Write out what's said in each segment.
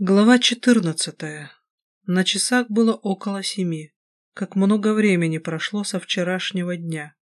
Глава четырнадцатая. На часах было около семи. Как много времени прошло со вчерашнего дня.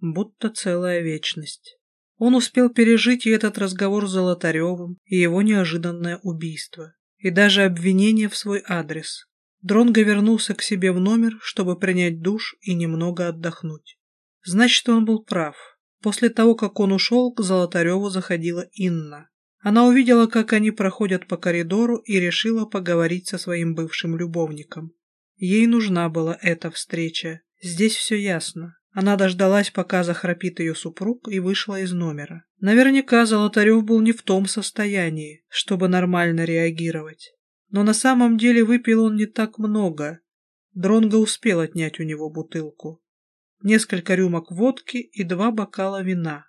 Будто целая вечность. Он успел пережить и этот разговор с Золотаревым, и его неожиданное убийство, и даже обвинение в свой адрес. Дронго вернулся к себе в номер, чтобы принять душ и немного отдохнуть. Значит, он был прав. После того, как он ушел, к Золотареву заходила Инна. Она увидела, как они проходят по коридору и решила поговорить со своим бывшим любовником. Ей нужна была эта встреча. Здесь все ясно. Она дождалась, пока захрапит ее супруг, и вышла из номера. Наверняка Золотарев был не в том состоянии, чтобы нормально реагировать. Но на самом деле выпил он не так много. Дронго успел отнять у него бутылку. Несколько рюмок водки и два бокала вина.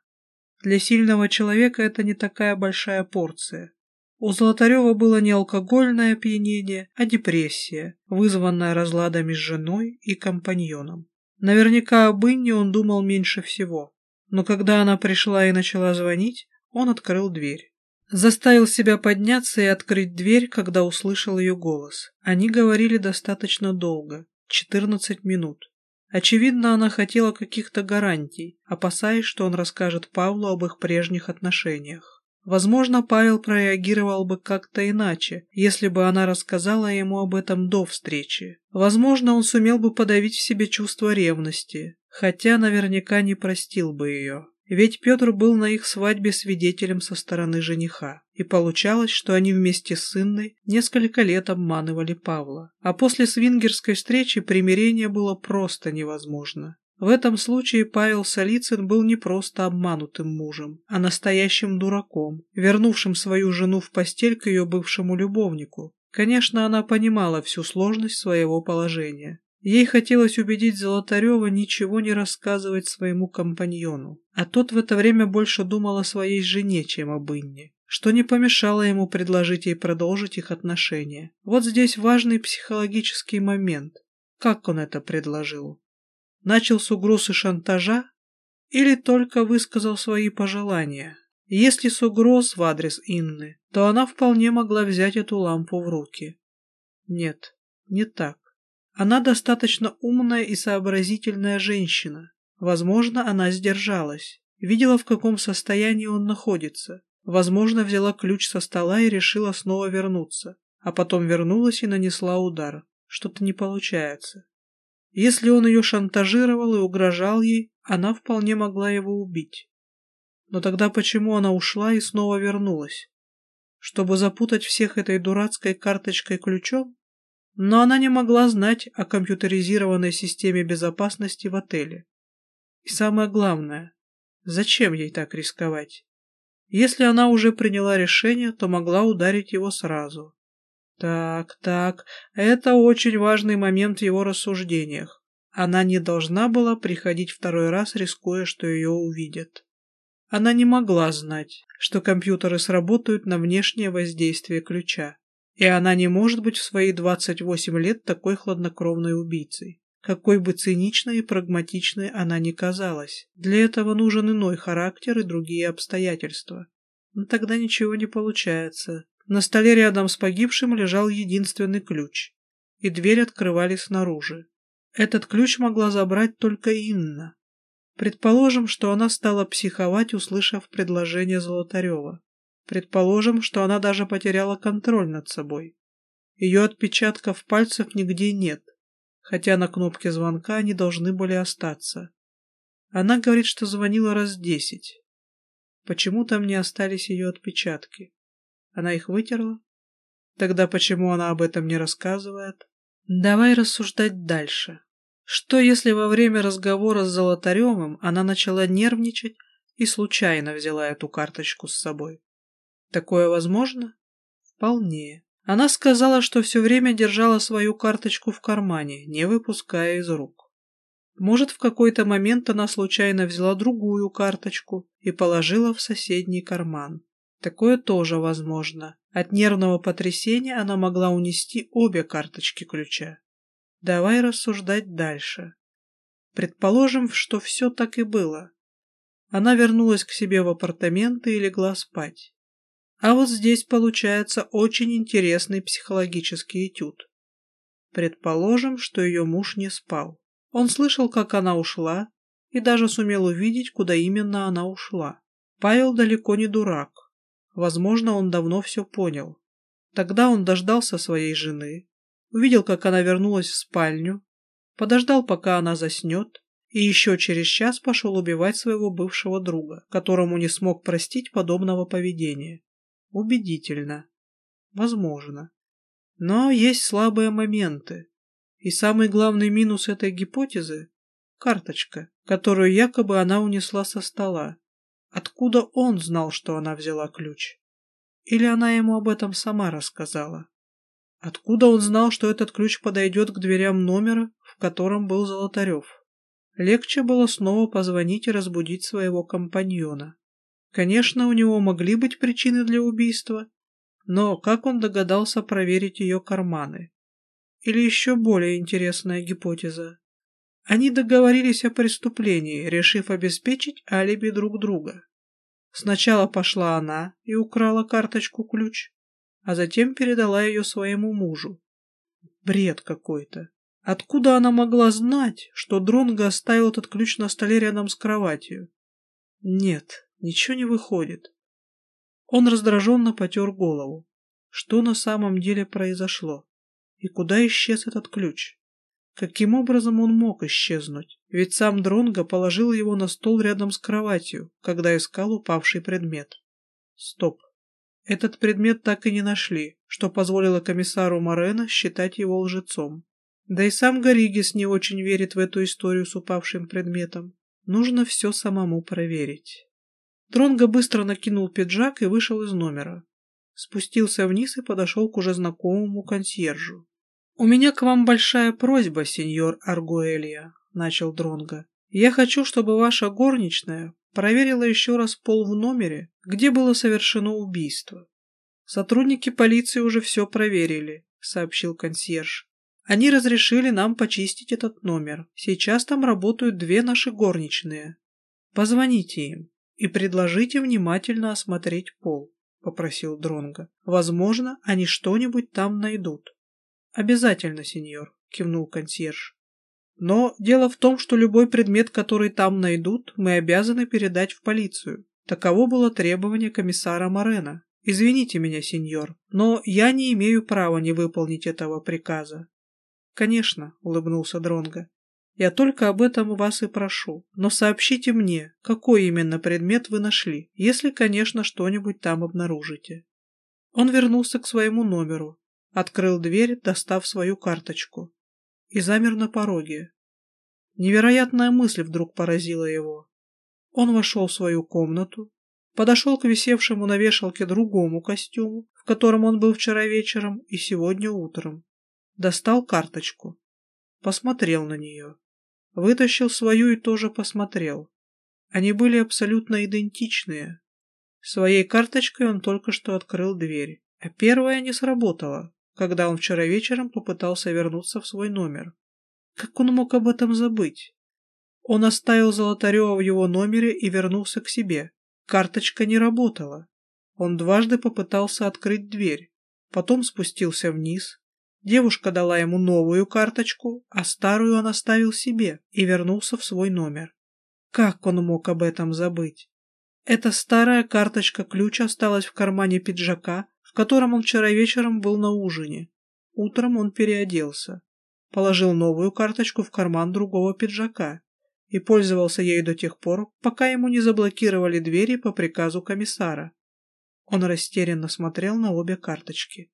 Для сильного человека это не такая большая порция. У Золотарева было не алкогольное опьянение, а депрессия, вызванная разладами с женой и компаньоном. Наверняка об Инне он думал меньше всего. Но когда она пришла и начала звонить, он открыл дверь. Заставил себя подняться и открыть дверь, когда услышал ее голос. Они говорили достаточно долго, 14 минут. Очевидно, она хотела каких-то гарантий, опасаясь, что он расскажет Павлу об их прежних отношениях. Возможно, Павел прореагировал бы как-то иначе, если бы она рассказала ему об этом до встречи. Возможно, он сумел бы подавить в себе чувство ревности, хотя наверняка не простил бы ее. Ведь Петр был на их свадьбе свидетелем со стороны жениха, и получалось, что они вместе с Инной несколько лет обманывали Павла. А после свингерской встречи примирение было просто невозможно. В этом случае Павел Солицын был не просто обманутым мужем, а настоящим дураком, вернувшим свою жену в постель к ее бывшему любовнику. Конечно, она понимала всю сложность своего положения, Ей хотелось убедить Золотарева ничего не рассказывать своему компаньону, а тот в это время больше думал о своей жене, чем об Инне, что не помешало ему предложить ей продолжить их отношения. Вот здесь важный психологический момент. Как он это предложил? Начал с угроз и шантажа или только высказал свои пожелания? Если с угроз в адрес Инны, то она вполне могла взять эту лампу в руки. Нет, не так. Она достаточно умная и сообразительная женщина. Возможно, она сдержалась. Видела, в каком состоянии он находится. Возможно, взяла ключ со стола и решила снова вернуться. А потом вернулась и нанесла удар. Что-то не получается. Если он ее шантажировал и угрожал ей, она вполне могла его убить. Но тогда почему она ушла и снова вернулась? Чтобы запутать всех этой дурацкой карточкой ключом? но она не могла знать о компьютеризированной системе безопасности в отеле. И самое главное, зачем ей так рисковать? Если она уже приняла решение, то могла ударить его сразу. Так, так, это очень важный момент в его рассуждениях. Она не должна была приходить второй раз, рискуя, что ее увидят. Она не могла знать, что компьютеры сработают на внешнее воздействие ключа. И она не может быть в свои 28 лет такой хладнокровной убийцей. Какой бы циничной и прагматичной она ни казалась, для этого нужен иной характер и другие обстоятельства. Но тогда ничего не получается. На столе рядом с погибшим лежал единственный ключ, и дверь открывали снаружи. Этот ключ могла забрать только Инна. Предположим, что она стала психовать, услышав предложение Золотарева. Предположим, что она даже потеряла контроль над собой. Ее отпечатков пальцев нигде нет, хотя на кнопке звонка они должны были остаться. Она говорит, что звонила раз десять. Почему там не остались ее отпечатки? Она их вытерла? Тогда почему она об этом не рассказывает? Давай рассуждать дальше. Что если во время разговора с Золотаревым она начала нервничать и случайно взяла эту карточку с собой? Такое возможно? Вполне. Она сказала, что все время держала свою карточку в кармане, не выпуская из рук. Может, в какой-то момент она случайно взяла другую карточку и положила в соседний карман. Такое тоже возможно. От нервного потрясения она могла унести обе карточки ключа. Давай рассуждать дальше. Предположим, что все так и было. Она вернулась к себе в апартаменты и легла спать. А вот здесь получается очень интересный психологический этюд. Предположим, что ее муж не спал. Он слышал, как она ушла, и даже сумел увидеть, куда именно она ушла. Павел далеко не дурак. Возможно, он давно все понял. Тогда он дождался своей жены, увидел, как она вернулась в спальню, подождал, пока она заснет, и еще через час пошел убивать своего бывшего друга, которому не смог простить подобного поведения. Убедительно. Возможно. Но есть слабые моменты. И самый главный минус этой гипотезы – карточка, которую якобы она унесла со стола. Откуда он знал, что она взяла ключ? Или она ему об этом сама рассказала? Откуда он знал, что этот ключ подойдет к дверям номера, в котором был Золотарев? Легче было снова позвонить и разбудить своего компаньона. Конечно, у него могли быть причины для убийства, но как он догадался проверить ее карманы? Или еще более интересная гипотеза. Они договорились о преступлении, решив обеспечить алиби друг друга. Сначала пошла она и украла карточку-ключ, а затем передала ее своему мужу. Бред какой-то. Откуда она могла знать, что Дронго оставил этот ключ на столе рядом с кроватью? Нет, ничего не выходит. Он раздраженно потер голову. Что на самом деле произошло? И куда исчез этот ключ? Каким образом он мог исчезнуть? Ведь сам Дронго положил его на стол рядом с кроватью, когда искал упавший предмет. Стоп. Этот предмет так и не нашли, что позволило комиссару Морено считать его лжецом. Да и сам Горигис не очень верит в эту историю с упавшим предметом. Нужно все самому проверить. Дронго быстро накинул пиджак и вышел из номера. Спустился вниз и подошел к уже знакомому консьержу. «У меня к вам большая просьба, сеньор Аргуэлья», — начал Дронго. «Я хочу, чтобы ваша горничная проверила еще раз пол в номере, где было совершено убийство. Сотрудники полиции уже все проверили», — сообщил консьерж. «Они разрешили нам почистить этот номер. Сейчас там работают две наши горничные. Позвоните им и предложите внимательно осмотреть пол», — попросил Дронго. «Возможно, они что-нибудь там найдут». «Обязательно, сеньор», — кивнул консьерж. «Но дело в том, что любой предмет, который там найдут, мы обязаны передать в полицию. Таково было требование комиссара Морена. Извините меня, сеньор, но я не имею права не выполнить этого приказа». «Конечно», — улыбнулся Дронго. Я только об этом вас и прошу. Но сообщите мне, какой именно предмет вы нашли, если, конечно, что-нибудь там обнаружите. Он вернулся к своему номеру, открыл дверь, достав свою карточку, и замер на пороге. Невероятная мысль вдруг поразила его. Он вошел в свою комнату, подошел к висевшему на вешалке другому костюму, в котором он был вчера вечером и сегодня утром, достал карточку, посмотрел на нее. Вытащил свою и тоже посмотрел. Они были абсолютно идентичные. Своей карточкой он только что открыл дверь, а первая не сработала, когда он вчера вечером попытался вернуться в свой номер. Как он мог об этом забыть? Он оставил Золотарева в его номере и вернулся к себе. Карточка не работала. Он дважды попытался открыть дверь, потом спустился вниз, Девушка дала ему новую карточку, а старую он оставил себе и вернулся в свой номер. Как он мог об этом забыть? Эта старая карточка-ключ осталась в кармане пиджака, в котором он вчера вечером был на ужине. Утром он переоделся, положил новую карточку в карман другого пиджака и пользовался ею до тех пор, пока ему не заблокировали двери по приказу комиссара. Он растерянно смотрел на обе карточки.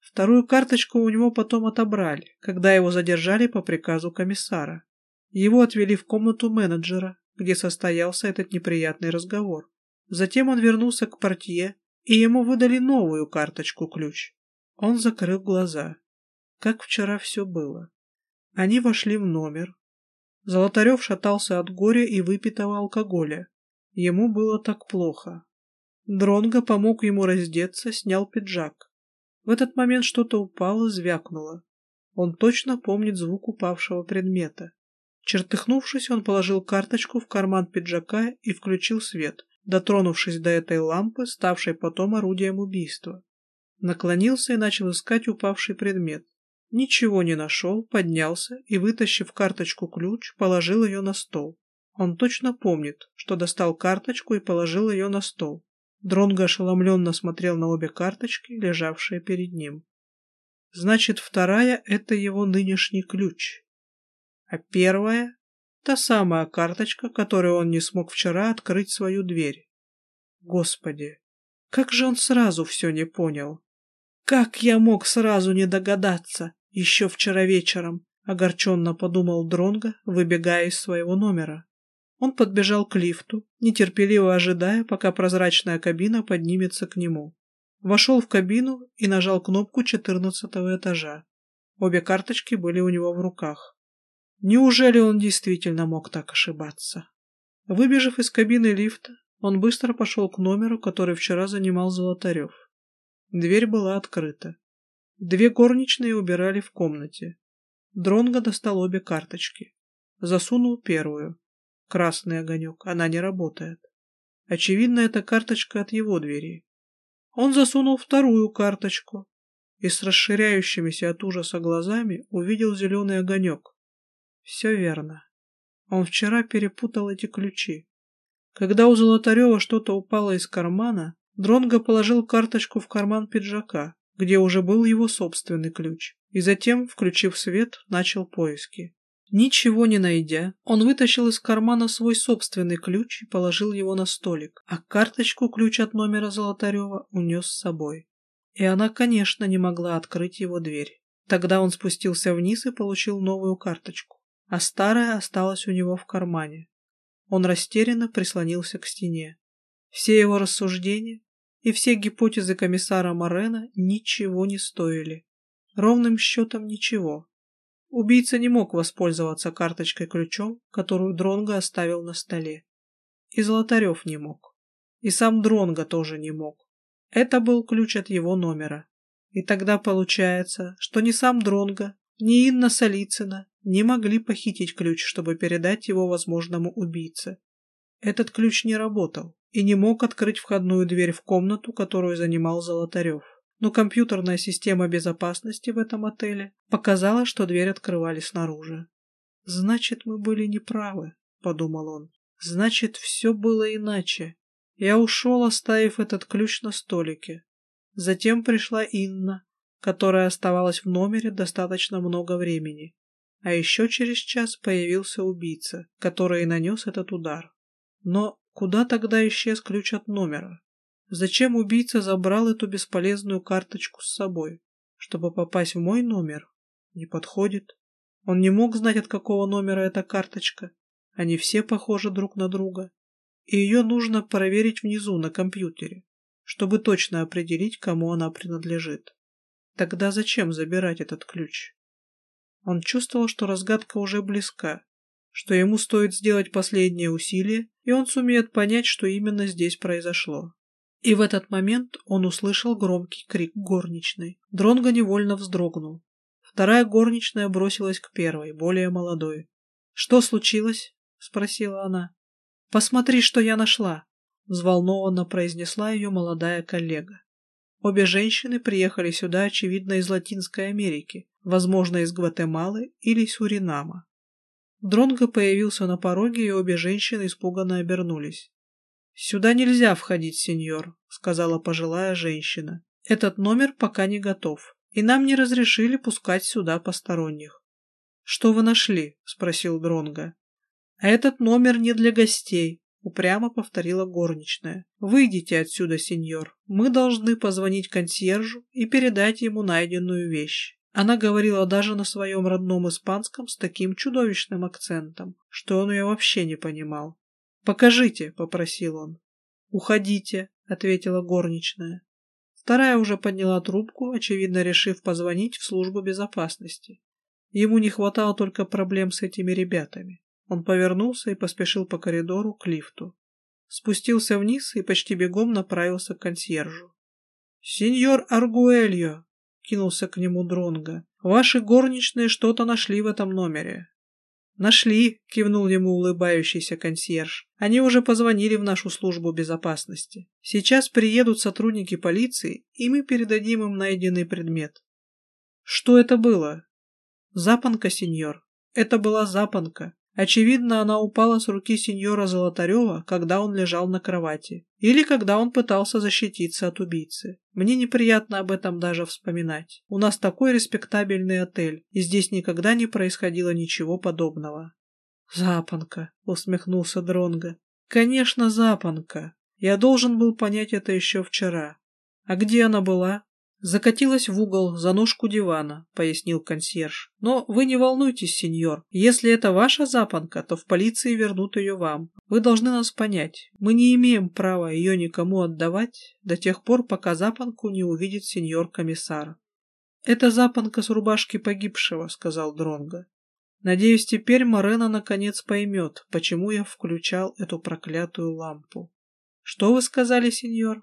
Вторую карточку у него потом отобрали, когда его задержали по приказу комиссара. Его отвели в комнату менеджера, где состоялся этот неприятный разговор. Затем он вернулся к портье, и ему выдали новую карточку-ключ. Он закрыл глаза. Как вчера все было. Они вошли в номер. Золотарев шатался от горя и выпитого алкоголя. Ему было так плохо. Дронго помог ему раздеться, снял пиджак. В этот момент что-то упало, звякнуло. Он точно помнит звук упавшего предмета. Чертыхнувшись, он положил карточку в карман пиджака и включил свет. дотронувшись до этой лампы, ставшей потом орудием убийства. Наклонился и начал искать упавший предмет. Ничего не нашел, поднялся и, вытащив карточку-ключ, положил ее на стол. Он точно помнит, что достал карточку и положил ее на стол. Дронго ошеломленно смотрел на обе карточки, лежавшие перед ним. Значит, вторая — это его нынешний ключ. А первая — та самая карточка, которой он не смог вчера открыть свою дверь. Господи, как же он сразу все не понял? Как я мог сразу не догадаться, еще вчера вечером, огорченно подумал Дронго, выбегая из своего номера. Он подбежал к лифту, нетерпеливо ожидая, пока прозрачная кабина поднимется к нему. Вошел в кабину и нажал кнопку четырнадцатого этажа. Обе карточки были у него в руках. Неужели он действительно мог так ошибаться? Выбежав из кабины лифта, он быстро пошел к номеру, который вчера занимал Золотарев. Дверь была открыта. Две горничные убирали в комнате. Дронго достал обе карточки. Засунул первую. Красный огонек, она не работает. Очевидно, это карточка от его двери. Он засунул вторую карточку и с расширяющимися от ужаса глазами увидел зеленый огонек. Все верно. Он вчера перепутал эти ключи. Когда у Золотарева что-то упало из кармана, Дронго положил карточку в карман пиджака, где уже был его собственный ключ, и затем, включив свет, начал поиски. Ничего не найдя, он вытащил из кармана свой собственный ключ и положил его на столик, а карточку-ключ от номера Золотарева унес с собой. И она, конечно, не могла открыть его дверь. Тогда он спустился вниз и получил новую карточку, а старая осталась у него в кармане. Он растерянно прислонился к стене. Все его рассуждения и все гипотезы комиссара Морена ничего не стоили. Ровным счетом ничего. Убийца не мог воспользоваться карточкой-ключом, которую Дронго оставил на столе. И Золотарев не мог. И сам Дронго тоже не мог. Это был ключ от его номера. И тогда получается, что ни сам Дронго, ни Инна Солицына не могли похитить ключ, чтобы передать его возможному убийце. Этот ключ не работал и не мог открыть входную дверь в комнату, которую занимал Золотарев но компьютерная система безопасности в этом отеле показала, что дверь открывали снаружи. «Значит, мы были неправы», — подумал он. «Значит, все было иначе. Я ушел, оставив этот ключ на столике. Затем пришла Инна, которая оставалась в номере достаточно много времени. А еще через час появился убийца, который и нанес этот удар. Но куда тогда исчез ключ от номера? Зачем убийца забрал эту бесполезную карточку с собой? Чтобы попасть в мой номер? Не подходит. Он не мог знать, от какого номера эта карточка. Они все похожи друг на друга. И ее нужно проверить внизу на компьютере, чтобы точно определить, кому она принадлежит. Тогда зачем забирать этот ключ? Он чувствовал, что разгадка уже близка, что ему стоит сделать последнее усилие, и он сумеет понять, что именно здесь произошло. И в этот момент он услышал громкий крик горничной. Дронго невольно вздрогнул. Вторая горничная бросилась к первой, более молодой. «Что случилось?» — спросила она. «Посмотри, что я нашла!» — взволнованно произнесла ее молодая коллега. Обе женщины приехали сюда, очевидно, из Латинской Америки, возможно, из Гватемалы или Суринама. Дронго появился на пороге, и обе женщины испуганно обернулись. «Сюда нельзя входить, сеньор», — сказала пожилая женщина. «Этот номер пока не готов, и нам не разрешили пускать сюда посторонних». «Что вы нашли?» — спросил Дронга. «А этот номер не для гостей», — упрямо повторила горничная. «Выйдите отсюда, сеньор. Мы должны позвонить консьержу и передать ему найденную вещь». Она говорила даже на своем родном испанском с таким чудовищным акцентом, что он ее вообще не понимал. «Покажите», — попросил он. «Уходите», — ответила горничная. Вторая уже подняла трубку, очевидно решив позвонить в службу безопасности. Ему не хватало только проблем с этими ребятами. Он повернулся и поспешил по коридору к лифту. Спустился вниз и почти бегом направился к консьержу. «Сеньор Аргуэльо!» — кинулся к нему Дронго. «Ваши горничные что-то нашли в этом номере». «Нашли», — кивнул ему улыбающийся консьерж. «Они уже позвонили в нашу службу безопасности. Сейчас приедут сотрудники полиции, и мы передадим им найденный предмет». «Что это было?» «Запонка, сеньор. Это была запонка. Очевидно, она упала с руки сеньора Золотарева, когда он лежал на кровати, или когда он пытался защититься от убийцы. Мне неприятно об этом даже вспоминать. У нас такой респектабельный отель, и здесь никогда не происходило ничего подобного. Запонка, усмехнулся Дронго. Конечно, запонка. Я должен был понять это еще вчера. А где она была? «Закатилась в угол, за ножку дивана», — пояснил консьерж. «Но вы не волнуйтесь, сеньор. Если это ваша запонка, то в полиции вернут ее вам. Вы должны нас понять. Мы не имеем права ее никому отдавать до тех пор, пока запонку не увидит сеньор-комиссар». «Это запонка с рубашки погибшего», — сказал Дронго. «Надеюсь, теперь Морена наконец поймет, почему я включал эту проклятую лампу». «Что вы сказали, сеньор?»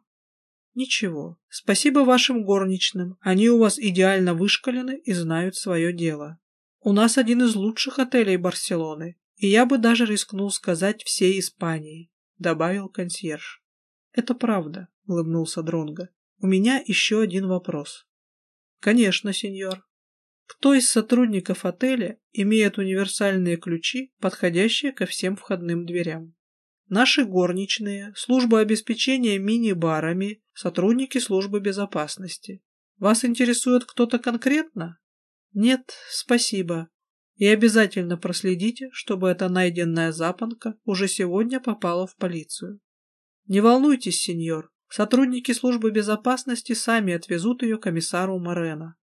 Ничего. Спасибо вашим горничным. Они у вас идеально вышкалены и знают свое дело. У нас один из лучших отелей Барселоны, и я бы даже рискнул сказать всей Испании, добавил консьерж. Это правда, улыбнулся Дронго. У меня еще один вопрос. Конечно, сеньор. Кто из сотрудников отеля имеет универсальные ключи, подходящие ко всем входным дверям? Наши горничные, служба обеспечения мини-барами, сотрудники службы безопасности. Вас интересует кто-то конкретно? Нет, спасибо. И обязательно проследите, чтобы эта найденная запонка уже сегодня попала в полицию. Не волнуйтесь, сеньор. Сотрудники службы безопасности сами отвезут ее комиссару Морено.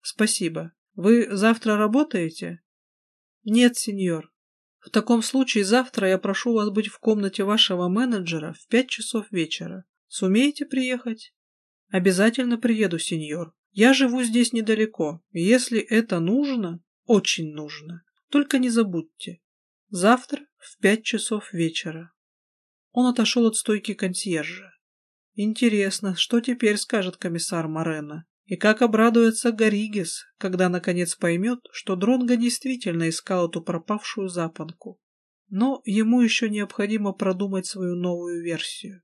Спасибо. Вы завтра работаете? Нет, сеньор. В таком случае завтра я прошу вас быть в комнате вашего менеджера в пять часов вечера. Сумеете приехать? Обязательно приеду, сеньор. Я живу здесь недалеко. Если это нужно, очень нужно. Только не забудьте. Завтра в пять часов вечера. Он отошел от стойки консьержа. Интересно, что теперь скажет комиссар Морено? И как обрадуется Горигес, когда наконец поймет, что Дронго действительно искал эту пропавшую запонку. Но ему еще необходимо продумать свою новую версию.